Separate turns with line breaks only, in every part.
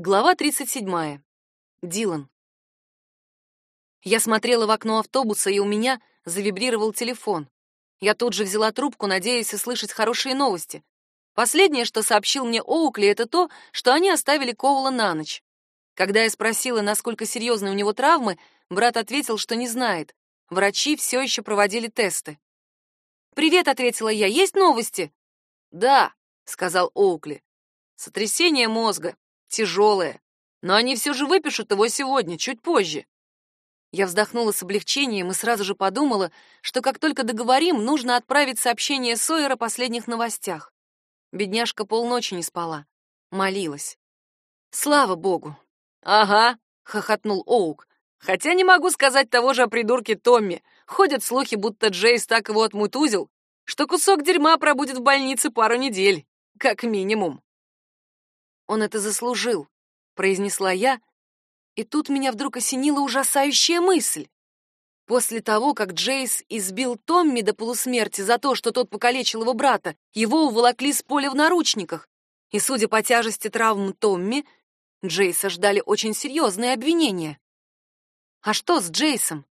Глава 37. Дилан. Я смотрела в окно автобуса, и у меня завибрировал телефон. Я тут же взяла трубку, надеясь услышать хорошие новости. Последнее, что сообщил мне Оукли, это то, что они оставили Коула на ночь. Когда я спросила, насколько серьезны у него травмы, брат ответил, что не знает. Врачи все еще проводили тесты. «Привет», — ответила я, — «есть новости?» «Да», — сказал Оукли. «Сотрясение мозга тяжелое, но они все же выпишут его сегодня, чуть позже. Я вздохнула с облегчением и сразу же подумала, что как только договорим, нужно отправить сообщение Сойер о последних новостях. Бедняжка полночи не спала, молилась. Слава богу. Ага, хохотнул Оук. Хотя не могу сказать того же о придурке Томми. Ходят слухи, будто Джейс так его отмутузил, что кусок дерьма пробудет в больнице пару недель, как минимум. Он это заслужил, произнесла я, и тут меня вдруг осенила ужасающая мысль. После того, как Джейс избил Томми до полусмерти за то, что тот покалечил его брата, его уволокли с поля в наручниках. И, судя по тяжести травм Томми, Джейса ждали очень серьезные обвинения. А что с Джейсом?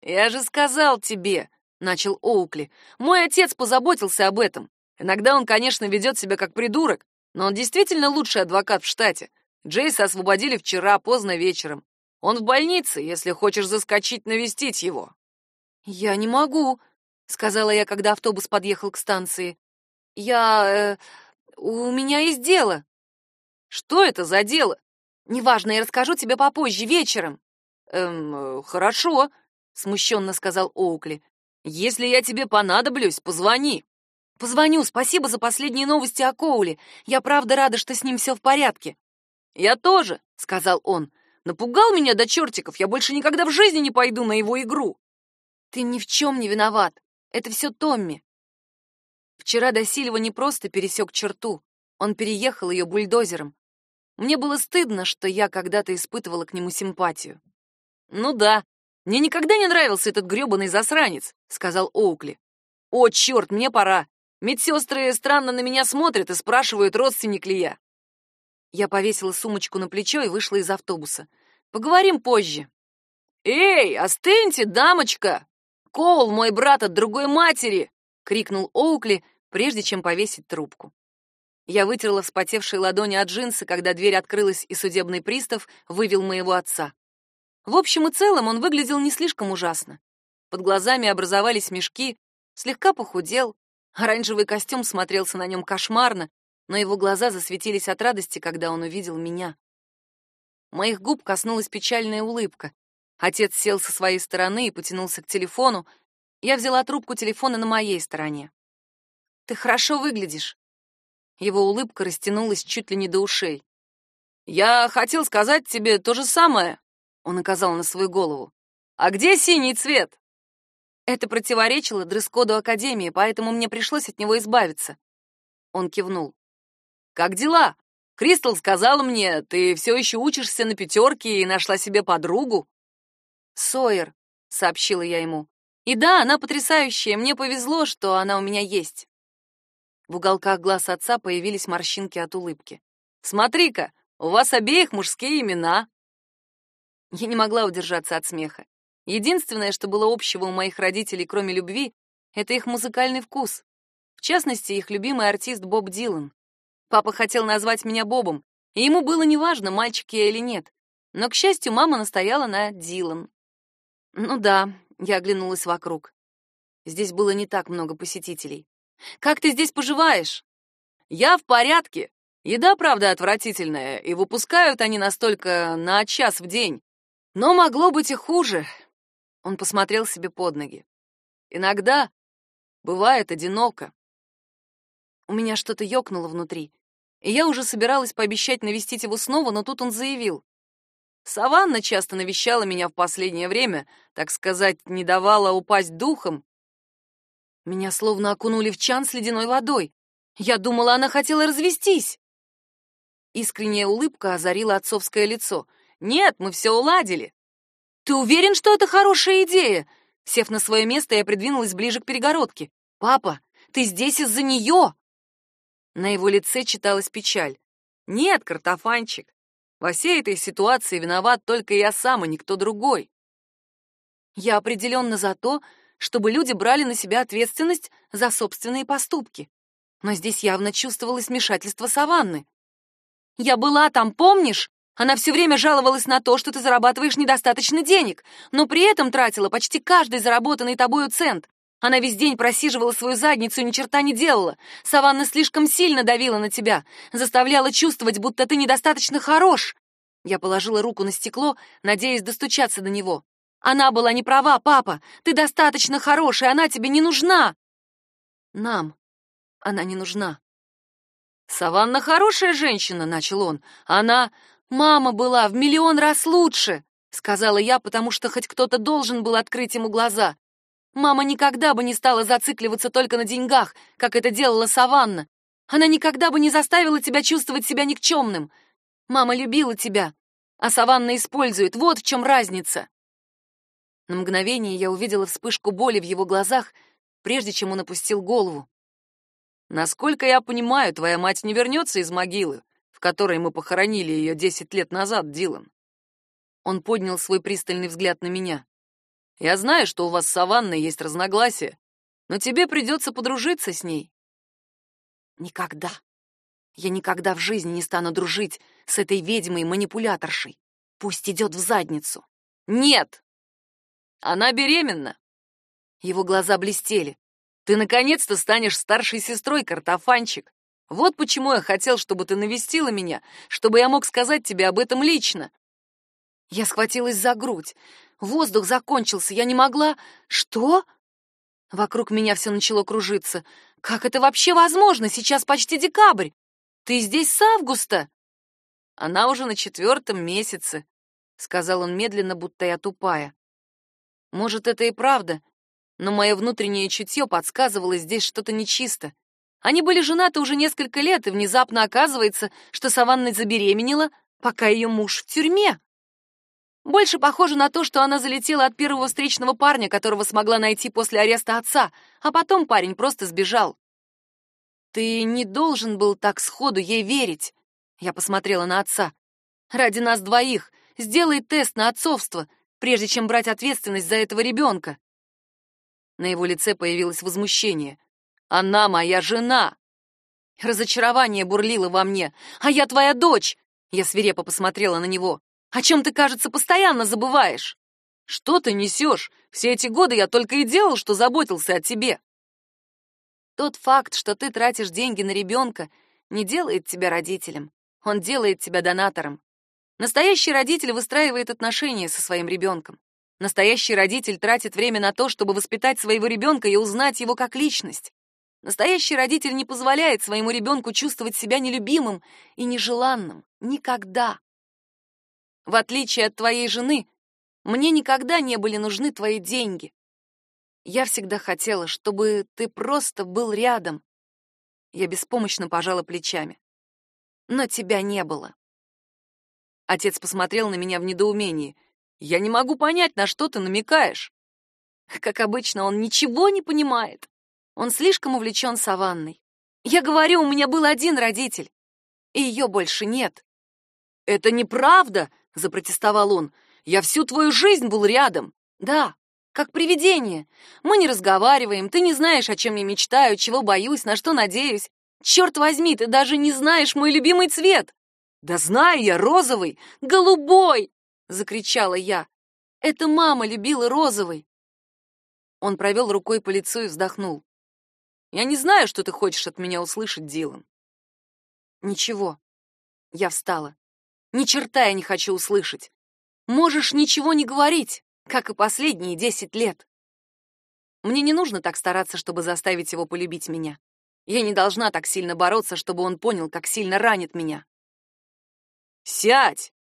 Я же сказал тебе, начал Оукли. Мой отец позаботился об этом. Иногда он, конечно, ведет себя как придурок, но он действительно лучший адвокат в штате. Джейса освободили вчера поздно вечером. Он в больнице, если хочешь заскочить навестить его. Я не могу, сказала я, когда автобус подъехал к станции. Я э, у меня есть дело. Что это за дело? Неважно, я расскажу тебе попозже вечером. Эм, хорошо, смущенно сказал Оукли. Если я тебе понадоблюсь, позвони. Позвоню, спасибо за последние новости о Коуле. Я правда рада, что с ним все в порядке. Я тоже, сказал он. Напугал меня до чертиков. Я больше никогда в жизни не пойду на его игру. Ты ни в чем не виноват. Это все Томми. Вчера Досилева не просто пересек черту, он переехал ее бульдозером. Мне было стыдно, что я когда-то испытывала к нему симпатию. Ну да, мне никогда не нравился этот грёбаный засранец, сказал Оукли. О, черт, мне пора. Медсестры странно на меня смотрят и спрашивают, родственник ли я. Я повесила сумочку на плечо и вышла из автобуса. Поговорим позже. Эй, остыньте, дамочка! Коул, мой брат от другой матери! крикнул Оукли, прежде чем повесить трубку. Я вытерла вспотевшие ладони от джинсы, когда дверь открылась, и судебный пристав вывел моего отца. В общем и целом он выглядел не слишком ужасно. Под глазами образовались мешки, слегка похудел, Оранжевый костюм смотрелся на нем кошмарно, но его глаза засветились от радости, когда он увидел меня. Моих губ коснулась печальная улыбка. Отец сел со своей стороны и потянулся к телефону. Я взяла трубку телефона на моей стороне. «Ты хорошо выглядишь». Его улыбка растянулась чуть ли не до ушей. «Я хотел сказать тебе то же самое», — он указал на свою голову. «А где синий цвет?» Это противоречило дресс-коду Академии, поэтому мне пришлось от него избавиться. Он кивнул. «Как дела? Кристал сказала мне, ты все еще учишься на пятерке и нашла себе подругу?» «Сойер», — сообщила я ему. «И да, она потрясающая, мне повезло, что она у меня есть». В уголках глаз отца появились морщинки от улыбки. «Смотри-ка, у вас обеих мужские имена». Я не могла удержаться от смеха. Единственное, что было общего у моих родителей, кроме любви, это их музыкальный вкус. В частности, их любимый артист Боб Дилан. Папа хотел назвать меня Бобом, и ему было неважно, мальчик я или нет. Но, к счастью, мама настояла на Дилан. Ну да, я оглянулась вокруг. Здесь было не так много посетителей. «Как ты здесь поживаешь?» «Я в порядке. Еда, правда, отвратительная, и выпускают они настолько на час в день. Но могло быть и хуже. Он посмотрел себе под ноги. Иногда бывает одиноко. У меня что-то ёкнуло внутри, и я уже собиралась пообещать навестить его снова, но тут он заявил: "Саванна часто навещала меня в последнее время, так сказать, не давала упасть духом. Меня словно окунули в чан с ледяной водой. Я думала, она хотела развестись". Искренняя улыбка озарила отцовское лицо. "Нет, мы все уладили. «Ты уверен, что это хорошая идея?» Сев на свое место, я придвинулась ближе к перегородке. «Папа, ты здесь из-за нее!» На его лице читалась печаль. «Нет, картофанчик, Во всей этой ситуации виноват только я сам, и никто другой. Я определенно за то, чтобы люди брали на себя ответственность за собственные поступки. Но здесь явно чувствовалось вмешательство Саванны. «Я была там, помнишь? Она все время жаловалась на то, что ты зарабатываешь недостаточно денег, но при этом тратила почти каждый заработанный тобою цент. Она весь день просиживала свою задницу и ни черта не делала. Саванна слишком сильно давила на тебя, заставляла чувствовать, будто ты недостаточно хорош. Я положила руку на стекло, надеясь достучаться до него. Она была не права, папа. Ты достаточно хороший, она тебе не нужна. Нам она не нужна. Саванна хорошая женщина, начал он. Она мама была в миллион раз лучше, сказала я, потому что хоть кто-то должен был открыть ему глаза. Мама никогда бы не стала зацикливаться только на деньгах, как это делала Саванна. Она никогда бы не заставила тебя чувствовать себя никчемным. Мама любила тебя, а Саванна использует. Вот в чем разница. На мгновение я увидела вспышку боли в его глазах, прежде чем он опустил голову. Насколько я понимаю, твоя мать не вернется из могилы, в которой мы похоронили ее десять лет назад, Дилан. Он поднял свой пристальный взгляд на меня. Я знаю, что у вас с Саванной есть разногласия, но тебе придется подружиться с ней. Никогда. Я никогда в жизни не стану дружить с этой ведьмой-манипуляторшей. Пусть идет в задницу. Нет! Она беременна. Его глаза блестели. Ты наконец-то станешь старшей сестрой, картофанчик. Вот почему я хотел, чтобы ты навестила меня, чтобы я мог сказать тебе об этом лично. Я схватилась за грудь. Воздух закончился, я не могла... Что? Вокруг меня все начало кружиться. Как это вообще возможно? Сейчас почти декабрь. Ты здесь с августа? Она уже на четвертом месяце, сказал он медленно, будто я тупая. Может, это и правда, но мое внутреннее чутье подсказывало здесь что-то нечисто. Они были женаты уже несколько лет, и внезапно оказывается, что Саванна забеременела, пока ее муж в тюрьме. Больше похоже на то, что она залетела от первого встречного парня, которого смогла найти после ареста отца, а потом парень просто сбежал. Ты не должен был так сходу ей верить. Я посмотрела на отца. Ради нас двоих сделай тест на отцовство, прежде чем брать ответственность за этого ребенка. На его лице появилось возмущение. Она моя жена. Разочарование бурлило во мне. А я твоя дочь. Я свирепо посмотрела на него. О чем ты, кажется, постоянно забываешь? Что ты несешь? Все эти годы я только и делал, что заботился о тебе. Тот факт, что ты тратишь деньги на ребенка, не делает тебя родителем. Он делает тебя донатором. Настоящий родитель выстраивает отношения со своим ребенком. Настоящий родитель тратит время на то, чтобы воспитать своего ребенка и узнать его как личность. Настоящий родитель не позволяет своему ребенку чувствовать себя нелюбимым и нежеланным. Никогда. В отличие от твоей жены, мне никогда не были нужны твои деньги. Я всегда хотела, чтобы ты просто был рядом. Я беспомощно пожала плечами. Но тебя не было. Отец посмотрел на меня в недоумении. Я не могу понять, на что ты намекаешь. Как обычно, он ничего не понимает. Он слишком увлечен саванной. Я говорю, у меня был один родитель, и ее больше нет. Это неправда, запротестовал он. Я всю твою жизнь был рядом. Да, как привидение. Мы не разговариваем, ты не знаешь, о чем я мечтаю, чего боюсь, на что надеюсь. Черт возьми, ты даже не знаешь мой любимый цвет. Да знаю я, розовый, голубой, закричала я. Это мама любила розовый. Он провел рукой по лицу и вздохнул. Я не знаю, что ты хочешь от меня услышать, Дилан. Ничего. Я встала. Ни черта я не хочу услышать. Можешь ничего не говорить, как и последние десять лет. Мне не нужно так стараться, чтобы заставить его полюбить меня. Я не должна так сильно бороться, чтобы он понял, как сильно ранит меня. «Сядь!»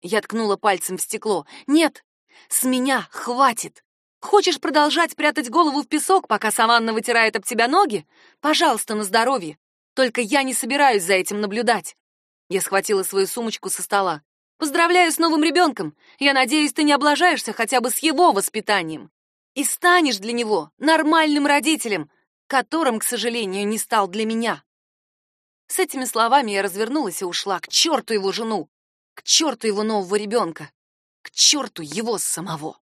Я ткнула пальцем в стекло. «Нет, с меня хватит. Хочешь продолжать прятать голову в песок, пока Саванна вытирает об тебя ноги? Пожалуйста, на здоровье. Только я не собираюсь за этим наблюдать. Я схватила свою сумочку со стола. «Поздравляю с новым ребенком! Я надеюсь, ты не облажаешься хотя бы с его воспитанием. И станешь для него нормальным родителем, которым, к сожалению, не стал для меня». С этими словами я развернулась и ушла к черту его жену. К черту его нового ребенка! К черту его самого!